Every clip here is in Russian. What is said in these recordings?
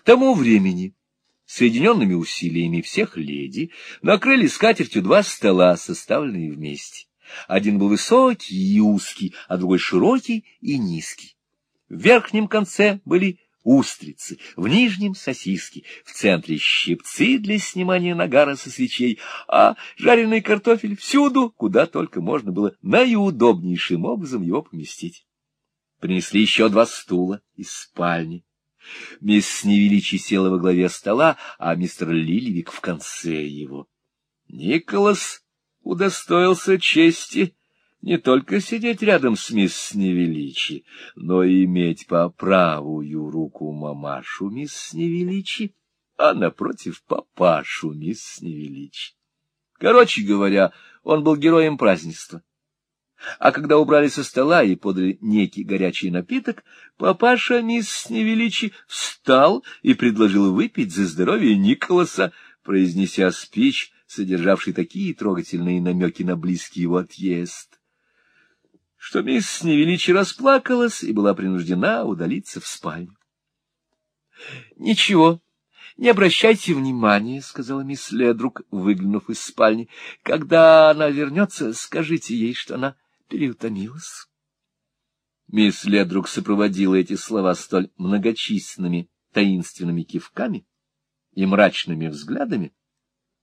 К тому времени соединенными усилиями всех леди накрыли скатертью два стола, составленные вместе. Один был высокий и узкий, а другой широкий и низкий. В верхнем конце были устрицы, в нижнем — сосиски, в центре — щипцы для снимания нагара со свечей, а жареный картофель всюду, куда только можно было наиудобнейшим образом его поместить. Принесли еще два стула из спальни. Мисс Невеличи села во главе стола, а мистер Лиливик в конце его. Николас удостоился чести не только сидеть рядом с мисс Невеличи, но и иметь по правую руку мамашу мисс Невеличи, а напротив папашу мисс Невеличи. Короче говоря, он был героем празднества. А когда убрали со стола и подали некий горячий напиток, папаша мисс Невеличи встал и предложил выпить за здоровье Николаса, произнеся спич, содержавший такие трогательные намеки на близкий его отъезд что мисс Невеличи расплакалась и была принуждена удалиться в спальню. — Ничего, не обращайте внимания, — сказала мисс Ледрук, выглянув из спальни. — Когда она вернется, скажите ей, что она переутомилась. Мисс Ледрук сопроводила эти слова столь многочисленными таинственными кивками и мрачными взглядами,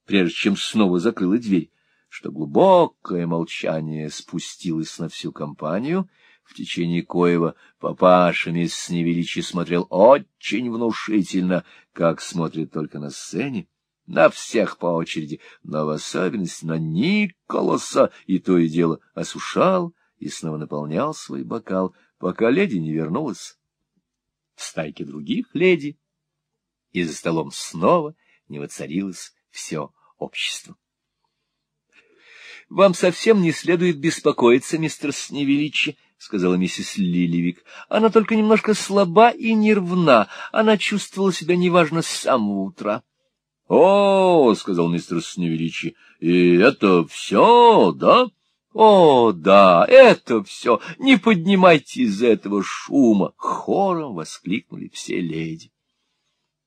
прежде чем снова закрыла дверь, что глубокое молчание спустилось на всю компанию, в течение коего папаша мисс Невеличи смотрел очень внушительно, как смотрит только на сцене, на всех по очереди, но в особенности на Николаса, и то и дело осушал и снова наполнял свой бокал, пока леди не вернулась в стайке других леди, и за столом снова не воцарилось все общество. — Вам совсем не следует беспокоиться, мистер Сневеличи, — сказала миссис Лиливик. — Она только немножко слаба и нервна. Она чувствовала себя неважно с самого утра. — О, — сказал мистер Сневеличи, — и это все, да? — О, да, это все. Не поднимайте из этого шума! — хором воскликнули все леди.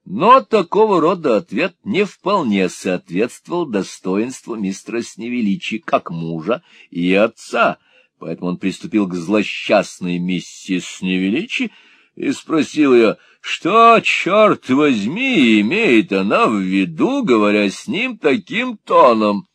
Но такого рода ответ не вполне соответствовал достоинству мистера Сневеличи как мужа и отца, поэтому он приступил к злосчастной миссис Сневеличи и спросил ее, что, черт возьми, имеет она в виду, говоря с ним таким тоном.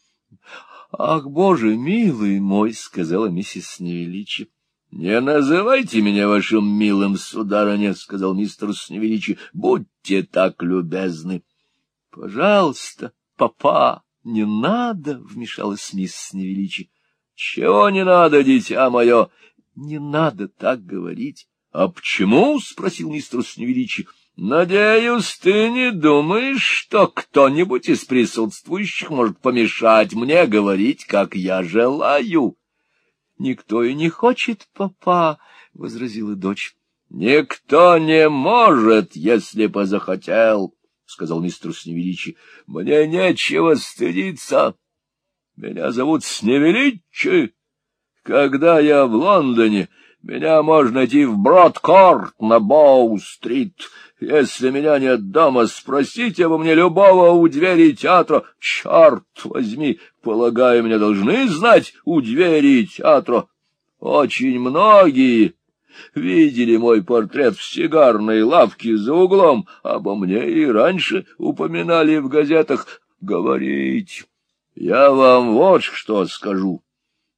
— Ах, боже милый мой, — сказала миссис Сневеличи, — Не называйте меня вашим милым, сударыня, — сказал мистер Сневеличи. — Будьте так любезны. — Пожалуйста, папа, не надо, — вмешалась мисс Сневеличи. — Чего не надо, дитя мое? — Не надо так говорить. — А почему? — спросил мистер Сневеличи. — Надеюсь, ты не думаешь, что кто-нибудь из присутствующих может помешать мне говорить, как я желаю? —— Никто и не хочет, папа, — возразила дочь. — Никто не может, если бы захотел, — сказал мистер Сневеличи. — Мне нечего стыдиться. Меня зовут Сневеличи. Когда я в Лондоне, меня можно найти в Бродкорт на Боу-стрит. Если меня нет дома, спросите обо мне любого у двери театра. Черт возьми, полагаю, меня должны знать у двери театра. Очень многие видели мой портрет в сигарной лавке за углом, обо мне и раньше упоминали в газетах. Говорить, я вам вот что скажу.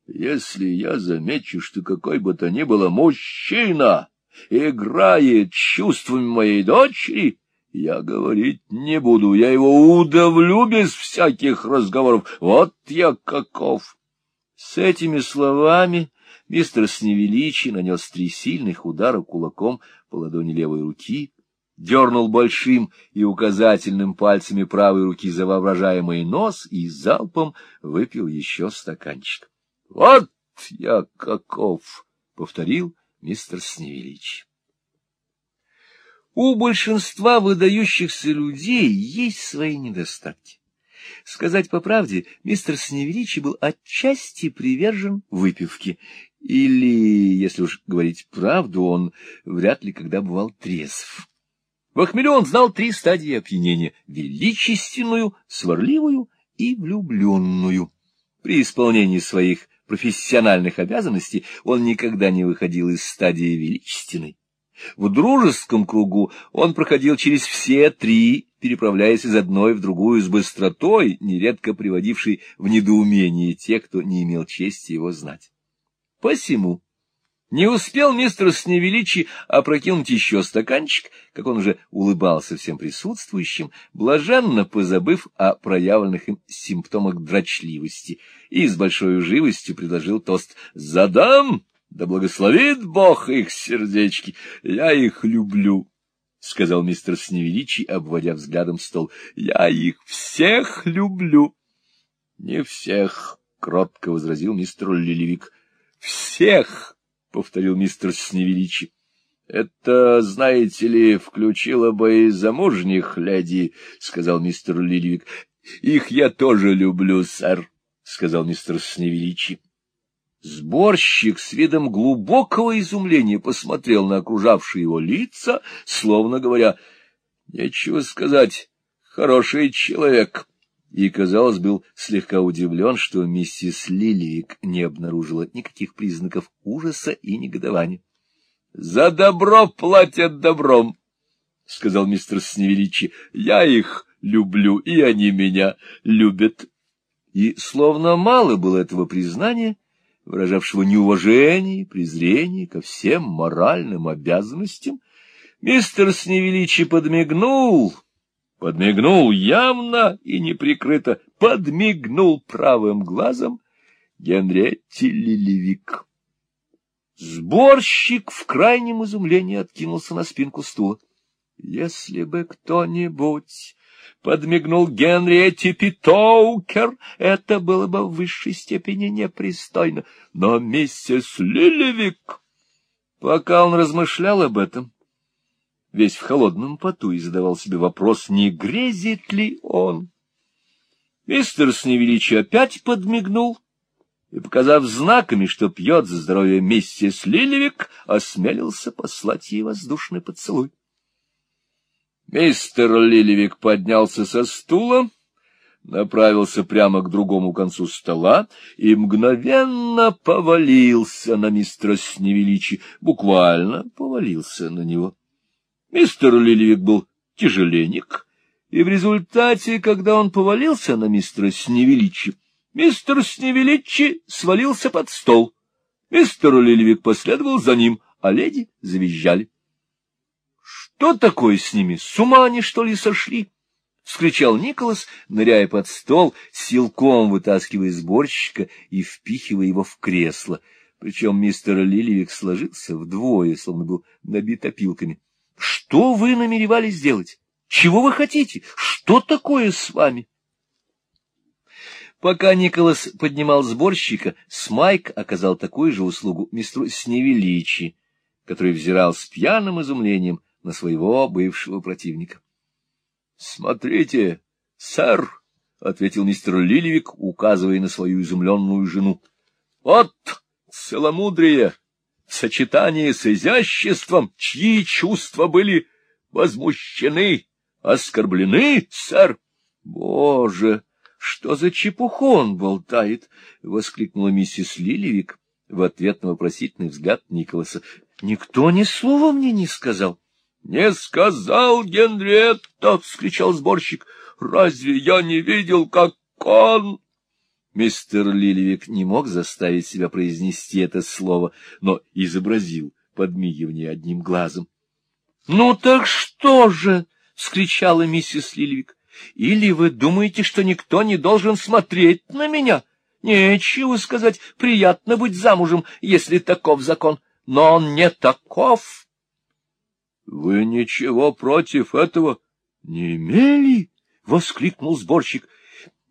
Если я замечу, что какой бы то ни было мужчина играет чувствами моей дочери, я говорить не буду, я его удавлю без всяких разговоров. Вот я каков. С этими словами мистер Сневеличи нанес три сильных удара кулаком по ладони левой руки, дернул большим и указательным пальцами правой руки за воображаемый нос и залпом выпил еще стаканчик. — Вот я каков! — повторил мистер Сневелич. У большинства выдающихся людей есть свои недостатки. Сказать по правде, мистер Сневеличи был отчасти привержен выпивке, или, если уж говорить правду, он вряд ли когда бывал трезв. В знал три стадии опьянения — величественную, сварливую и влюбленную. При исполнении своих профессиональных обязанностей он никогда не выходил из стадии величественной. В дружеском кругу он проходил через все три, переправляясь из одной в другую с быстротой, нередко приводившей в недоумение тех, кто не имел чести его знать. Посему не успел мистер Сневеличи опрокинуть еще стаканчик, как он уже улыбался всем присутствующим, блаженно позабыв о проявленных им симптомах дрочливости, и с большой живостью предложил тост «Задам, да благословит Бог их сердечки, я их люблю». — сказал мистер Сневеличи, обводя взглядом стол. — Я их всех люблю. — Не всех, — кротко возразил мистер Лилевик. — Всех! — повторил мистер Сневеличи. — Это, знаете ли, включило бы и замужних леди, — сказал мистер Лилевик. — Их я тоже люблю, сэр, — сказал мистер Сневеличи. Сборщик с видом глубокого изумления посмотрел на окружавшие его лица, словно говоря, «Нечего сказать, хороший человек» и, казалось, был слегка удивлен, что миссис Лилик не обнаружила никаких признаков ужаса и негодования. — За добро платят добром, — сказал мистер Сневеличи. — Я их люблю, и они меня любят. И, словно мало было этого признания, выражавшего неуважение и презрение ко всем моральным обязанностям, мистер Сневеличи подмигнул — подмигнул явно и неприкрыто, подмигнул правым глазом Генретти Лилевик. Сборщик в крайнем изумлении откинулся на спинку стула. Если бы кто-нибудь подмигнул Генриетти Питоукер, это было бы в высшей степени непристойно. Но миссис Лилевик... Пока он размышлял об этом, весь в холодном поту, и задавал себе вопрос, не грезит ли он. Мистер Сневеличи опять подмигнул и, показав знаками, что пьет за здоровье миссис Лилевик, осмелился послать ей воздушный поцелуй. Мистер Лилевик поднялся со стула, направился прямо к другому концу стола и мгновенно повалился на мистера Сневеличи, буквально повалился на него. Мистер Лилевик был тяжеленек, и в результате, когда он повалился на мистера Сневеличи, мистер Сневеличи свалился под стол. Мистер Лилевик последовал за ним, а леди завизжали. — Что такое с ними? С ума они, что ли, сошли? — вскричал Николас, ныряя под стол, силком вытаскивая сборщика и впихивая его в кресло. Причем мистер Лилевик сложился вдвое, словно был набит опилками. Что вы намеревались сделать? Чего вы хотите? Что такое с вами? Пока Николас поднимал сборщика, Смайк оказал такую же услугу мистеру Сневеличи, который взирал с пьяным изумлением на своего бывшего противника. — Смотрите, сэр, — ответил мистер Лилевик, указывая на свою изумленную жену. — Вот целомудрие! Сочетании с изяществом, чьи чувства были возмущены, оскорблены, сэр. — Боже, что за чепуху он болтает! — воскликнула миссис Лилевик в ответ на вопросительный взгляд Николаса. — Никто ни слова мне не сказал. — Не сказал Генриетта! — вскричал сборщик. — Разве я не видел, как он... Мистер Лилевик не мог заставить себя произнести это слово, но изобразил подмигивание одним глазом. — Ну так что же? — вскричала миссис Лилевик. — Или вы думаете, что никто не должен смотреть на меня? Нечего сказать, приятно быть замужем, если таков закон. Но он не таков. — Вы ничего против этого не имели? — воскликнул сборщик. —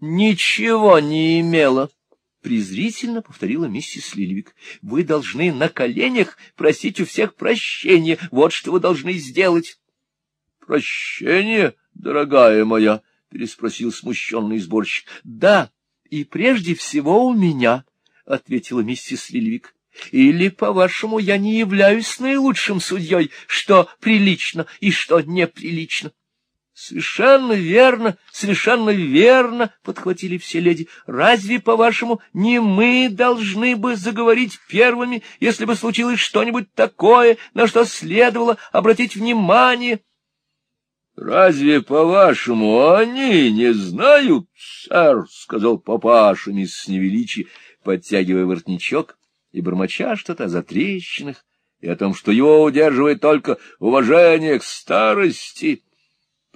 Ничего не имела, — презрительно повторила миссис Лильвик. — Вы должны на коленях просить у всех прощения. Вот что вы должны сделать. — Прощение, дорогая моя? — переспросил смущенный сборщик. — Да, и прежде всего у меня, — ответила миссис Лильвик. Или, по-вашему, я не являюсь наилучшим судьей, что прилично и что неприлично? Совершенно верно, совершенно верно, подхватили все леди. Разве, по-вашему, не мы должны бы заговорить первыми, если бы случилось что-нибудь такое, на что следовало обратить внимание? Разве, по-вашему, они не знают, сэр, сказал папаша мисс Невеличи, подтягивая воротничок и бормоча что-то о затрещинах и о том, что его удерживает только уважение к старости.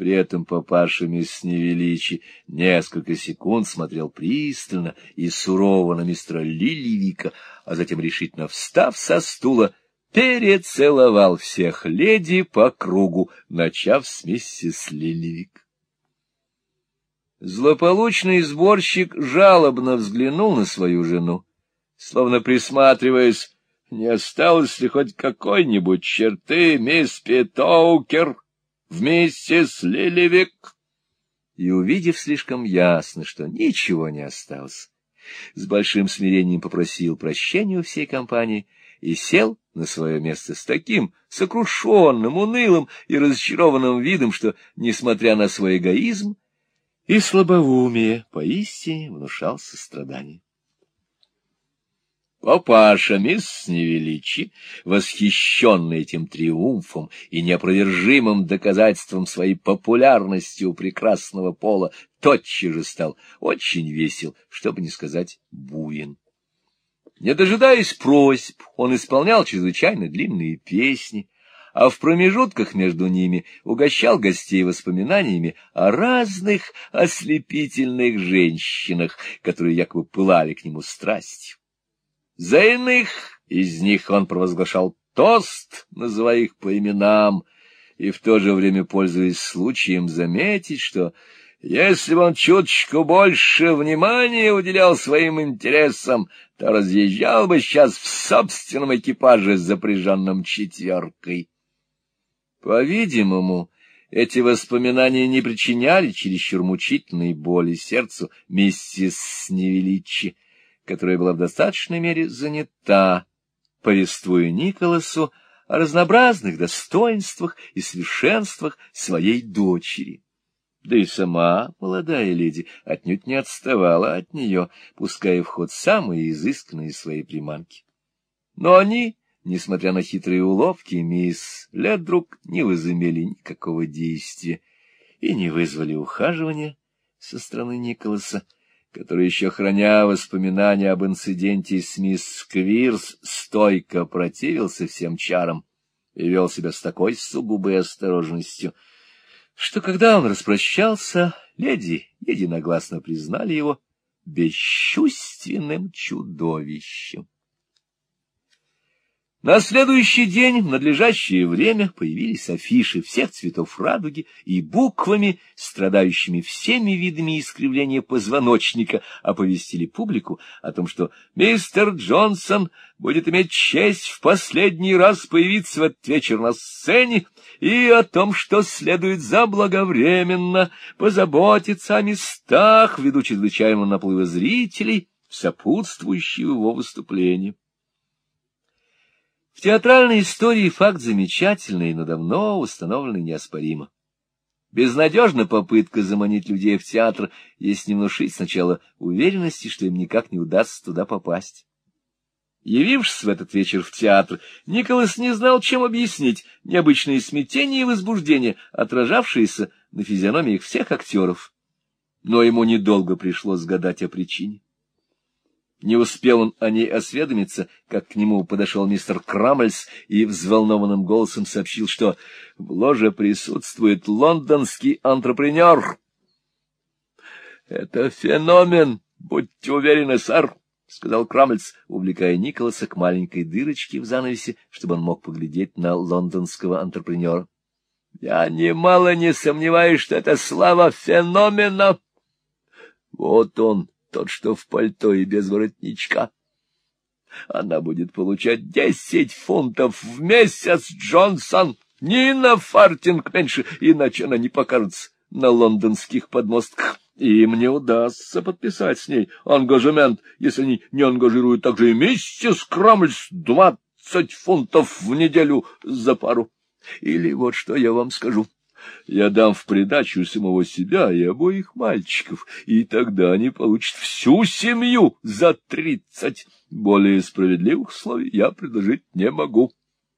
При этом папаша мисс Невеличи несколько секунд смотрел пристально и сурово на мистера Лилливика, а затем, решительно встав со стула, перецеловал всех леди по кругу, начав с миссис Лилливик. Злополучный сборщик жалобно взглянул на свою жену, словно присматриваясь, не осталось ли хоть какой-нибудь черты мисс Питоукер, вместе с Лилевик. И, увидев слишком ясно, что ничего не осталось, с большим смирением попросил прощения у всей компании и сел на свое место с таким сокрушенным, унылым и разочарованным видом, что, несмотря на свой эгоизм и слабоумие, поистине внушал сострадание. Папаша мисс Невеличи, восхищенный этим триумфом и неопровержимым доказательством своей популярности у прекрасного пола, тотчас же стал очень весел, чтобы не сказать буин. Не дожидаясь просьб, он исполнял чрезвычайно длинные песни, а в промежутках между ними угощал гостей воспоминаниями о разных ослепительных женщинах, которые якобы пылали к нему страстью. За иных из них он провозглашал тост, называя их по именам, и в то же время пользуясь случаем заметить, что если бы он чуточку больше внимания уделял своим интересам, то разъезжал бы сейчас в собственном экипаже, запряженном четверкой. По-видимому, эти воспоминания не причиняли чересчур мучительной боли сердцу миссис Невеличи, которая была в достаточной мере занята, повествуя Николасу о разнообразных достоинствах и совершенствах своей дочери. Да и сама молодая леди отнюдь не отставала от нее, пуская в ход самые изысканные свои приманки. Но они, несмотря на хитрые уловки, мисс Ледрук не возымели никакого действия и не вызвали ухаживания со стороны Николаса, который, еще храня воспоминания об инциденте с мисс Сквирс, стойко противился всем чарам и вел себя с такой сугубой осторожностью, что, когда он распрощался, леди единогласно признали его бесчувственным чудовищем. На следующий день в надлежащее время появились афиши всех цветов радуги и буквами, страдающими всеми видами искривления позвоночника, оповестили публику о том, что мистер Джонсон будет иметь честь в последний раз появиться в этот вечер на сцене, и о том, что следует заблаговременно позаботиться о местах ввиду чрезвычайного наплыва зрителей, сопутствующих его выступлению. В театральной истории факт замечательный, но давно установленный неоспоримо. Безнадежна попытка заманить людей в театр, если не внушить сначала уверенности, что им никак не удастся туда попасть. Явившись в этот вечер в театр, Николас не знал, чем объяснить необычные смятения и возбуждения, отражавшиеся на физиономиях всех актеров. Но ему недолго пришлось гадать о причине. Не успел он о ней осведомиться, как к нему подошел мистер Крамльс и взволнованным голосом сообщил, что в ложе присутствует лондонский антрепренер. — Это феномен, будьте уверены, сэр, — сказал Крамльс, увлекая Николаса к маленькой дырочке в занавесе, чтобы он мог поглядеть на лондонского антрепренера. — Я немало не сомневаюсь, что это слава феномена. Вот он, тот, что в пальто и без воротничка. Она будет получать десять фунтов в месяц, Джонсон, ни на фартинг меньше, иначе она не покажется на лондонских подмостках. и мне удастся подписать с ней ангажемент, если они не ангажируют также и миссис Крамльс двадцать фунтов в неделю за пару. Или вот что я вам скажу. Я дам в придачу самого себя и обоих мальчиков, и тогда они получат всю семью за тридцать. Более справедливых условий я предложить не могу.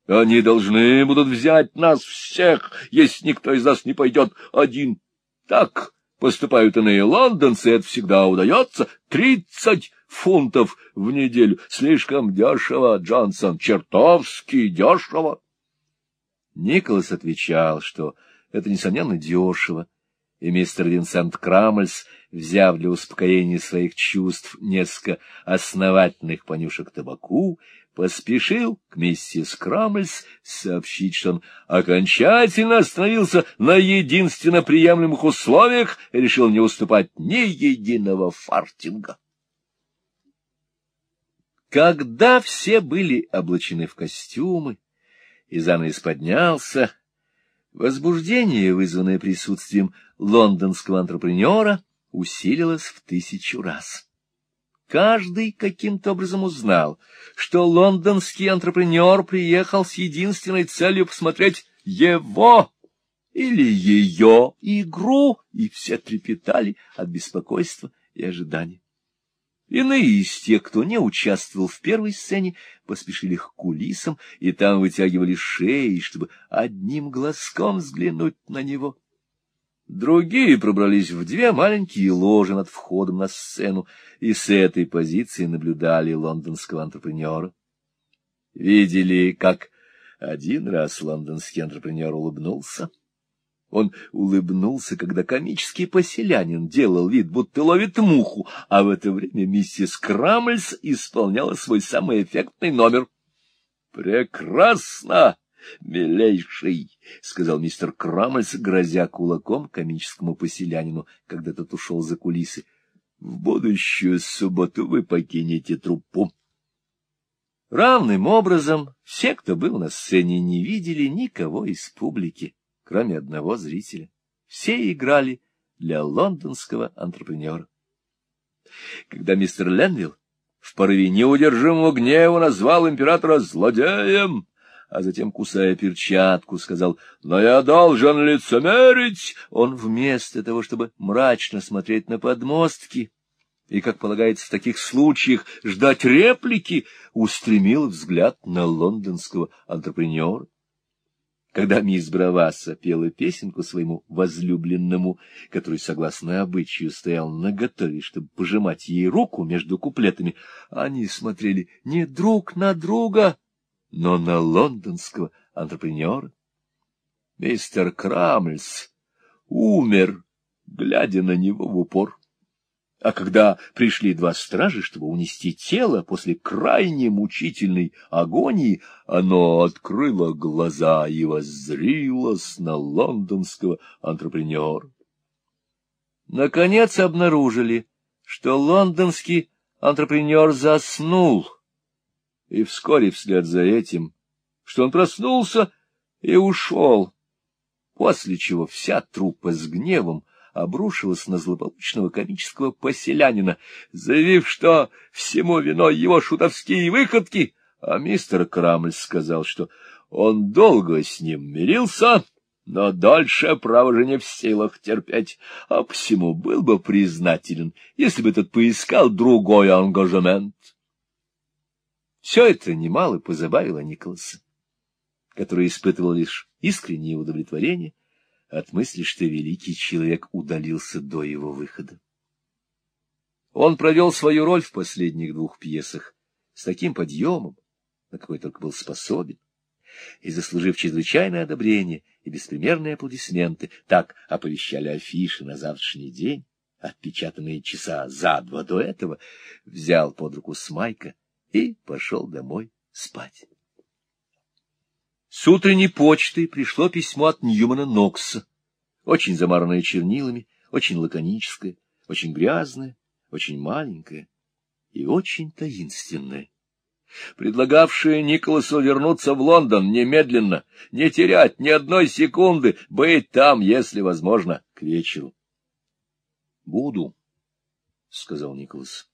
Они должны будут взять нас всех, если никто из нас не пойдет один. Так поступают иные лондонцы, это всегда удается. Тридцать фунтов в неделю. Слишком дешево, Джонсон, чертовски дешево. Николас отвечал, что это, несомненно, дешево, и мистер Винсент Крамльс, взяв для успокоения своих чувств несколько основательных понюшек табаку, поспешил к миссис Крамльс сообщить, что он окончательно остановился на единственно приемлемых условиях и решил не уступать ни единого фартинга. Когда все были облачены в костюмы, и занавес поднялся, возбуждение, вызванное присутствием лондонского антрепренера, усилилось в тысячу раз. Каждый каким-то образом узнал, что лондонский антрепренер приехал с единственной целью посмотреть его или ее игру, и все трепетали от беспокойства и ожидания. Иные из тех, кто не участвовал в первой сцене, поспешили к кулисам и там вытягивали шеи, чтобы одним глазком взглянуть на него. Другие пробрались в две маленькие ложи над входом на сцену и с этой позиции наблюдали лондонского антрепренера. Видели, как один раз лондонский антрепренер улыбнулся. Он улыбнулся, когда комический поселянин делал вид, будто ловит муху, а в это время миссис Крамльс исполняла свой самый эффектный номер. «Прекрасно!» — Милейший, — сказал мистер Крамльс, грозя кулаком комическому поселянину, когда тот ушел за кулисы. — В будущую субботу вы покинете труппу. Равным образом все, кто был на сцене, не видели никого из публики, кроме одного зрителя. Все играли для лондонского антрепренера. Когда мистер Ленвилл в порыве неудержимого гнева назвал императора злодеем, а затем, кусая перчатку, сказал, «Но я должен лицемерить!» Он вместо того, чтобы мрачно смотреть на подмостки и, как полагается в таких случаях, ждать реплики, устремил взгляд на лондонского антрепренера. Когда мисс Браваса пела песенку своему возлюбленному, который, согласно обычаю, стоял наготове, чтобы пожимать ей руку между куплетами, они смотрели не друг на друга, но на лондонского антрепренера. Мистер Крамльс умер, глядя на него в упор. А когда пришли два стражи, чтобы унести тело после крайне мучительной агонии, оно открыло глаза и воззрилось на лондонского антрепренера. Наконец обнаружили, что лондонский антрепренер заснул — и вскоре вслед за этим, что он проснулся и ушел, после чего вся труппа с гневом обрушилась на злополучного комического поселянина, заявив, что всему виной его шутовские выходки, а мистер Крамль сказал, что он долго с ним мирился, но дольше, право же, не в силах терпеть, а посему был бы признателен, если бы тот поискал другой ангажемент. Все это немало позабавило Николаса, который испытывал лишь искреннее удовлетворение от мысли, что великий человек удалился до его выхода. Он провел свою роль в последних двух пьесах с таким подъемом, на какой только был способен, и, заслужив чрезвычайное одобрение и беспримерные аплодисменты, так оповещали афиши на завтрашний день, отпечатанные часа за два до этого, взял под руку Смайка и пошел домой спать. С утренней почты пришло письмо от Ньюмана Нокса, очень замаранное чернилами, очень лаконическое, очень грязное, очень маленькое и очень таинственное, предлагавшее Николасу вернуться в Лондон немедленно, не терять ни одной секунды, быть там, если возможно, к вечеру. — Буду, — сказал Николас.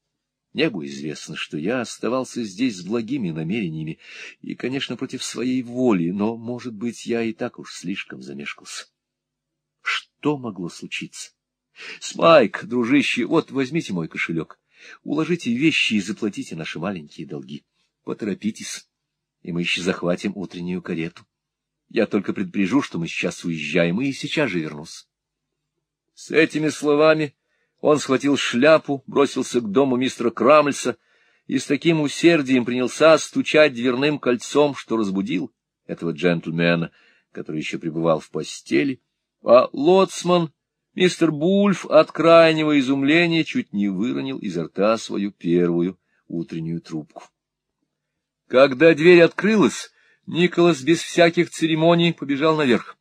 Небу известно, что я оставался здесь с благими намерениями и, конечно, против своей воли, но, может быть, я и так уж слишком замешкался. Что могло случиться? Смайк, дружище, вот возьмите мой кошелек, уложите вещи и заплатите наши маленькие долги. Поторопитесь, и мы еще захватим утреннюю карету. Я только предупрежу, что мы сейчас уезжаем, и сейчас же вернусь. С этими словами он схватил шляпу, бросился к дому мистера Крамльса и с таким усердием принялся стучать дверным кольцом, что разбудил этого джентльмена, который еще пребывал в постели, а лоцман, мистер Бульф, от крайнего изумления чуть не выронил изо рта свою первую утреннюю трубку. Когда дверь открылась, Николас без всяких церемоний побежал наверх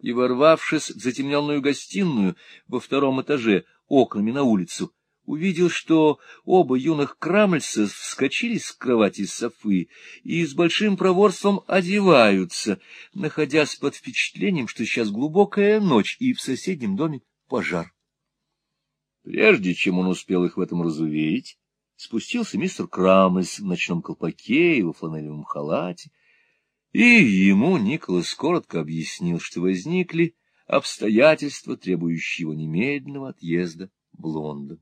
и, ворвавшись в затемненную гостиную во втором этаже окнами на улицу, увидел, что оба юных крамльца вскочили с кровати Софы и с большим проворством одеваются, находясь под впечатлением, что сейчас глубокая ночь и в соседнем доме пожар. Прежде чем он успел их в этом разуверить, спустился мистер Крамльс в ночном колпаке и во фланелевом халате, и ему Николас коротко объяснил, что возникли обстоятельства, требующие его немедленного отъезда в Лондон.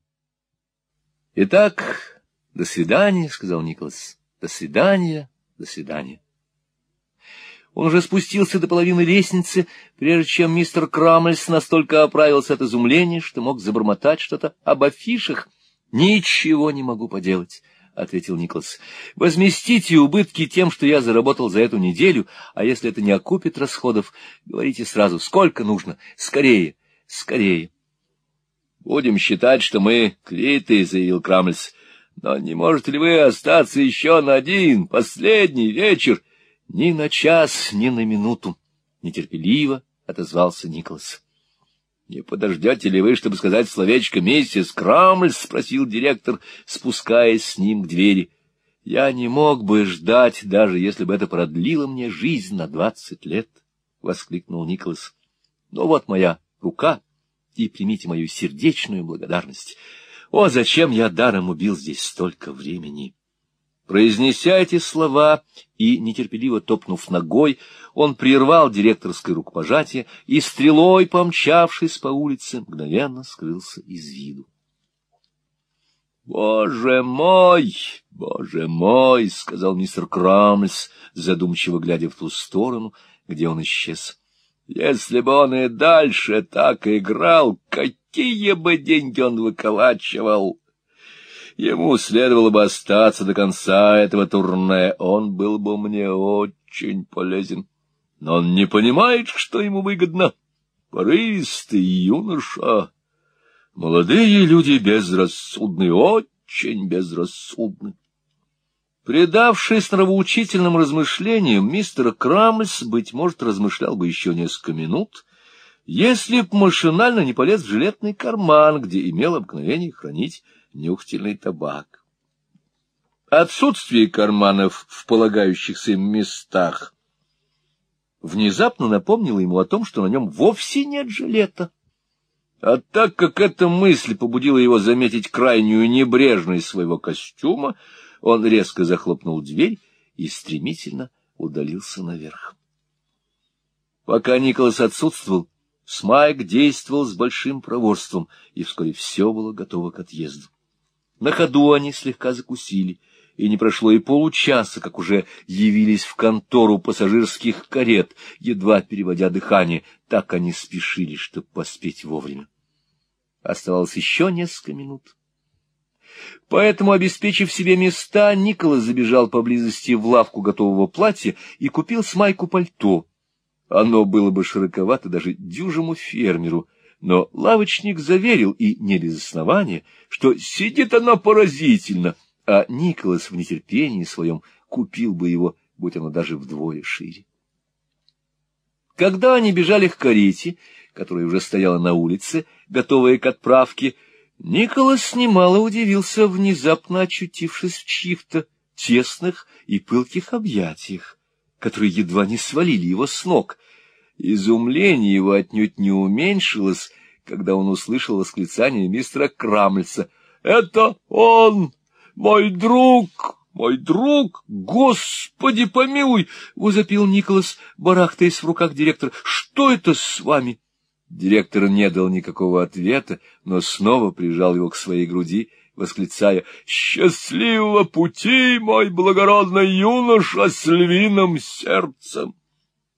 — Итак, до свидания, — сказал Николас. — До свидания, до свидания. Он уже спустился до половины лестницы, прежде чем мистер Крамльс настолько оправился от изумления, что мог забормотать что-то об афишах. — Ничего не могу поделать. — ответил Николас. — Возместите убытки тем, что я заработал за эту неделю, а если это не окупит расходов, говорите сразу, сколько нужно. Скорее, скорее. — Будем считать, что мы квиты, — заявил Крамльс. — Но не можете ли вы остаться еще на один, последний вечер? — Ни на час, ни на минуту, — нетерпеливо отозвался Николас. — Не подождете ли вы, чтобы сказать словечко миссис Крамль? — спросил директор, спускаясь с ним к двери. — Я не мог бы ждать, даже если бы это продлило мне жизнь на двадцать лет, — воскликнул Николас. — Но вот моя рука, и примите мою сердечную благодарность. О, зачем я даром убил здесь столько времени! — Произнеся эти слова и, нетерпеливо топнув ногой, он прервал директорское рукопожатие и, стрелой помчавшись по улице, мгновенно скрылся из виду. «Боже мой! Боже мой!» — сказал мистер Крамльс, задумчиво глядя в ту сторону, где он исчез. «Если бы он и дальше так играл, какие бы деньги он выколачивал!» Ему следовало бы остаться до конца этого турне, он был бы мне очень полезен. Но он не понимает, что ему выгодно. Порывистый юноша. Молодые люди безрассудны, очень безрассудны. Предавшись нравоучительным размышлениям, мистер Крамльс, быть может, размышлял бы еще несколько минут, если б машинально не полез в жилетный карман, где имел обыкновение хранить нюхательный табак. Отсутствие карманов в полагающихся им местах внезапно напомнило ему о том, что на нем вовсе нет жилета. А так как эта мысль побудила его заметить крайнюю небрежность своего костюма, он резко захлопнул дверь и стремительно удалился наверх. Пока Николас отсутствовал, Смайк действовал с большим проворством, и вскоре все было готово к отъезду. На ходу они слегка закусили, и не прошло и получаса, как уже явились в контору пассажирских карет, едва переводя дыхание, так они спешили, чтобы поспеть вовремя. Оставалось еще несколько минут. Поэтому, обеспечив себе места, Николас забежал поблизости в лавку готового платья и купил смайку пальто. Оно было бы широковато даже дюжему фермеру — но лавочник заверил, и не без основания, что сидит оно поразительно, а Николас в нетерпении своем купил бы его, будь оно даже вдвое шире. Когда они бежали к карете, которая уже стояла на улице, готовая к отправке, Николас немало удивился, внезапно очутившись в чьих-то тесных и пылких объятиях, которые едва не свалили его с ног — Изумление его отнюдь не уменьшилось, когда он услышал восклицание мистера Крамльса. — Это он, мой друг! «Мой друг, господи помилуй!» — возопил Николас, барахтаясь в руках директора. «Что это с вами?» Директор не дал никакого ответа, но снова прижал его к своей груди, восклицая «Счастливого пути, мой благородный юноша с львиным сердцем!»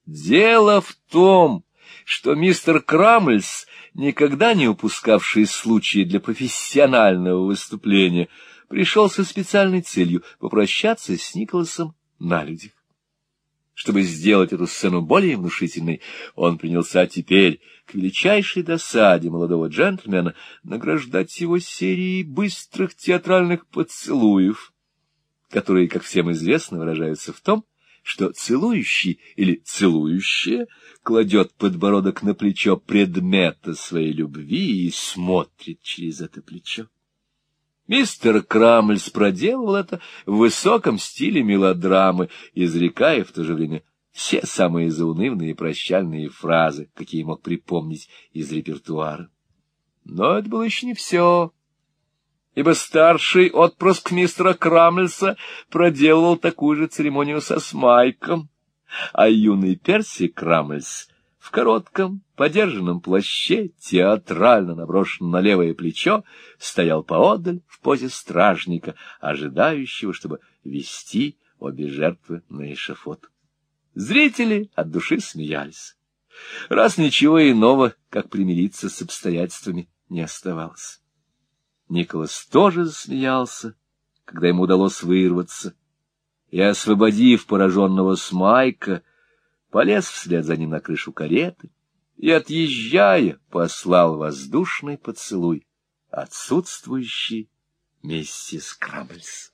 Дело в том, что мистер Крамльс, никогда не упускавший случаи для профессионального выступления, пришел со специальной целью попрощаться с Николасом на людях. Чтобы сделать эту сцену более внушительной, он принялся теперь, к величайшей досаде молодого джентльмена, награждать его серией быстрых театральных поцелуев, которые, как всем известно, выражаются в том, что целующий или целующая кладет подбородок на плечо предмета своей любви и смотрит через это плечо. Мистер Крамльс проделывал это в высоком стиле мелодрамы, изрекая в то же время все самые заунывные прощальные фразы, какие мог припомнить из репертуара. Но это было еще не все, ибо старший отпрыск мистера Крамльса проделывал такую же церемонию со Смайком, а юный Перси Крамльс в коротком, подержанном плаще, театрально наброшенном на левое плечо, стоял поодаль в позе стражника, ожидающего, чтобы вести обе жертвы на эшафот. Зрители от души смеялись. Раз ничего иного, как примириться с обстоятельствами, не оставалось. Николас тоже засмеялся, когда ему удалось вырваться, и, освободив пораженного Смайка, полез вслед за ним на крышу кареты и, отъезжая, послал воздушный поцелуй отсутствующий миссис Крамбльс.